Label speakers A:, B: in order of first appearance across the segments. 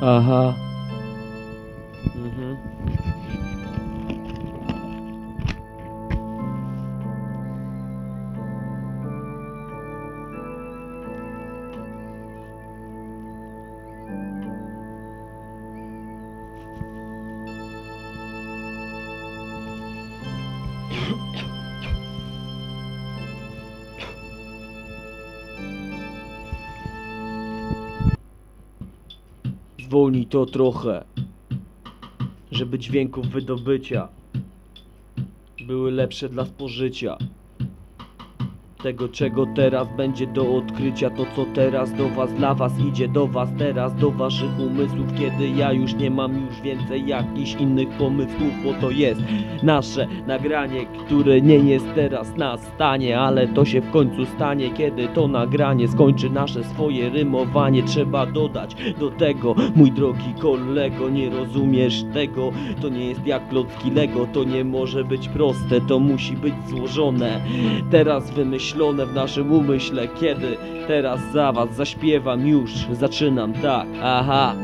A: Aha. Zwolnij to trochę, żeby dźwięków wydobycia były lepsze dla spożycia. Tego czego teraz będzie do odkrycia To co teraz do was, dla was idzie do was Teraz do waszych umysłów Kiedy ja już nie mam już więcej jakichś innych pomysłów Bo to jest nasze nagranie Które nie jest teraz na stanie Ale to się w końcu stanie Kiedy to nagranie skończy nasze swoje rymowanie. Trzeba dodać do tego Mój drogi kolego Nie rozumiesz tego To nie jest jak klocki Lego To nie może być proste To musi być złożone. Teraz wymyślone w naszym umyśle Kiedy teraz za was zaśpiewam już Zaczynam tak, aha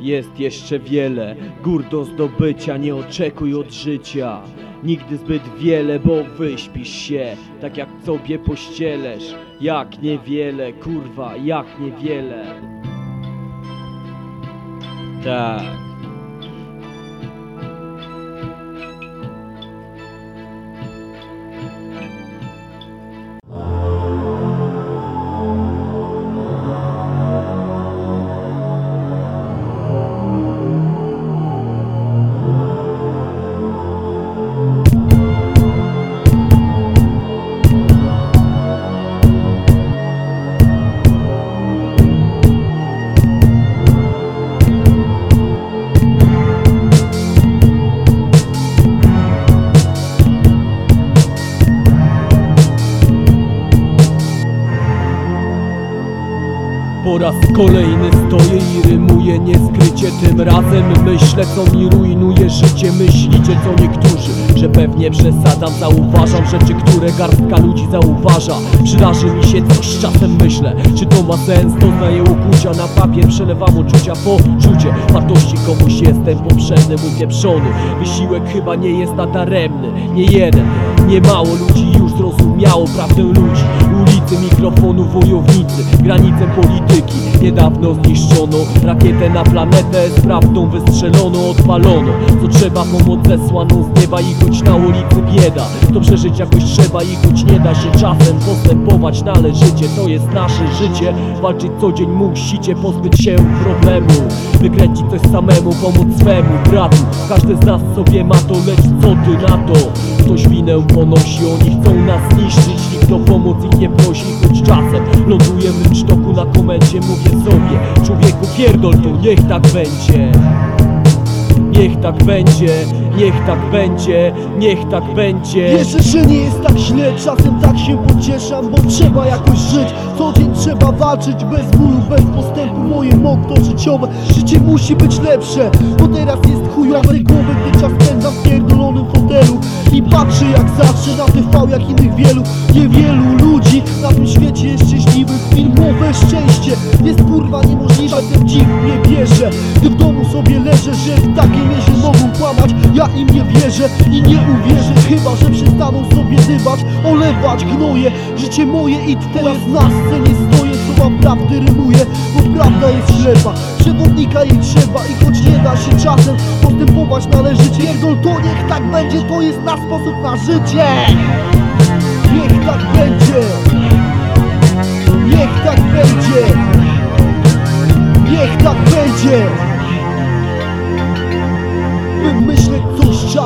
A: jest jeszcze wiele gór do zdobycia, nie oczekuj od życia. Nigdy zbyt wiele, bo wyśpisz się, tak jak sobie pościelesz. Jak niewiele, kurwa, jak niewiele. Tak. Raz kolejny stoję i rymuję nieskrycie. Tym razem myślę co mi rujnuje życie. Myślicie co niektórzy, że pewnie przesadzam Zauważam rzeczy, które garstka ludzi zauważa. Przydarzy mi się coś czasem myślę Czy to ma sens? Doznaję ukłucia Na papier przelewam uczucia poczucie Wartości komuś jestem poprzedny, mój pieprzony. Wysiłek chyba nie jest nadaremny. Nie jeden, nie mało ludzi już zrozumiało prawdę ludzi mikrofonu, wojownicy Granicę polityki. Niedawno zniszczono rakietę na planetę Z prawdą wystrzelono, odpalono. Co trzeba pomoc zesłaną z nieba I choć na ulicy bieda. To przeżyć jakoś trzeba i choć nie da się czasem Postępować należycie, to jest nasze życie. Walczyć co dzień musicie, pozbyć się problemu. Wykręcić coś samemu, pomóc swemu bratu. Każdy z nas sobie ma to, lecz co ty na to? Ktoś winę ponosi, oni chcą nas zniszczyć Nikt o pomoc ich nie prosi, choć czasem Ląduję w rynsztoku na komendzie Mówię sobie, człowieku pierdol to, niech tak będzie Niech tak będzie, niech tak będzie, niech tak będzie.
B: Wierzę, że nie jest tak źle, czasem tak się pocieszam, bo trzeba jakoś żyć. Co dzień trzeba walczyć, bez bólu, bez postępu. Moje motto życiowe, życie musi być lepsze. Bo teraz jest chujowe głowy, gdy czas spędzam w pierdolonym fotelu. I patrzę jak zawsze na TV, jak innych wielu. Niewielu ludzi na tym świecie jest szczęśliwych Filmowe szczęście jest kurwa niemożliwe, wierzę i nie uwierzę Chyba, że przestaną sobie dybać, olewać gnoje. Życie moje i teraz na scenie stoję Słowa prawdy rymuję, bo prawda jest ślepa. Przewodnika jej trzeba i choć nie da się czasem Postępować należycie Pierdol to niech tak będzie, to jest nasz sposób na życie. Niech tak będzie. Niech tak będzie. Niech tak będzie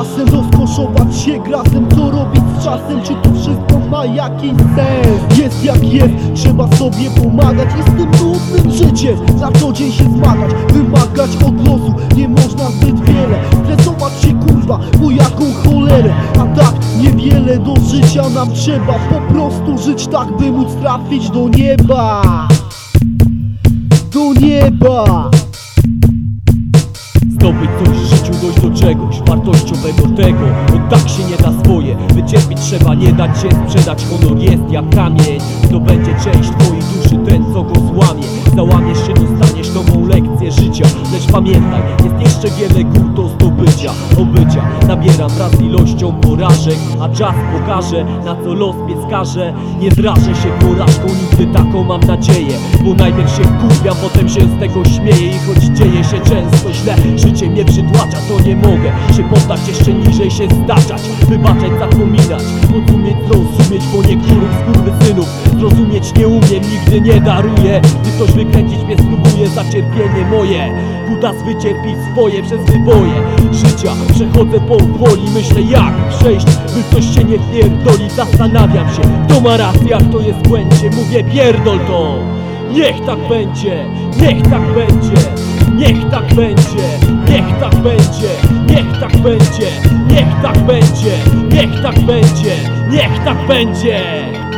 B: czasem, rozkoszować się grasem Co robić z czasem, czy to wszystko ma jakiś sens? Jest jak jest, trzeba sobie pomagać tym nudnym życiem na co dzień się zmagać Wymagać od losu, nie można zbyt wiele Stresować się kurwa, bo jaką cholerę A tak, niewiele do życia nam trzeba Po prostu żyć tak, by móc trafić do nieba. Do nieba.
A: Zdobyć coś czegoś wartościowego tego Bo tak się nie da swoje Wycierpić trzeba, nie dać się sprzedać Honor jest jak kamień To będzie część twojej duszy Ten co go złamie Załamiesz się, dostaniesz nową lekcję życia Lecz pamiętaj, jest jeszcze wiele gór do zdobycia Obycia, nabieram wraz ilością porażek A czas pokaże, na co los mnie skaże. Nie zrażę się porażką, nigdy taką mam nadzieję Bo najpierw się kupiam, potem się z tego śmieję I choć dzieje się często źle, życie mnie przytłacza To nie mogę się poddać, jeszcze niżej się zdarzać Wybaczać, zapominać, rozumieć, zrozumieć Bo niektórych skurwysynów zrozumieć nie umiem Nigdy nie daruję, gdy ktoś wykręcić mnie Za cierpienie moje, kutas wycierpi swoje przez wyboje. Życia przechodzę powoli, myślę jak przejść By ktoś się nie pierdoli, zastanawiam się Kto ma rację, a kto jest błędzie. Mówię pierdol to. Niech tak będzie, niech tak będzie Niech tak będzie, niech tak będzie Niech tak będzie, niech tak będzie Niech tak będzie, niech tak będzie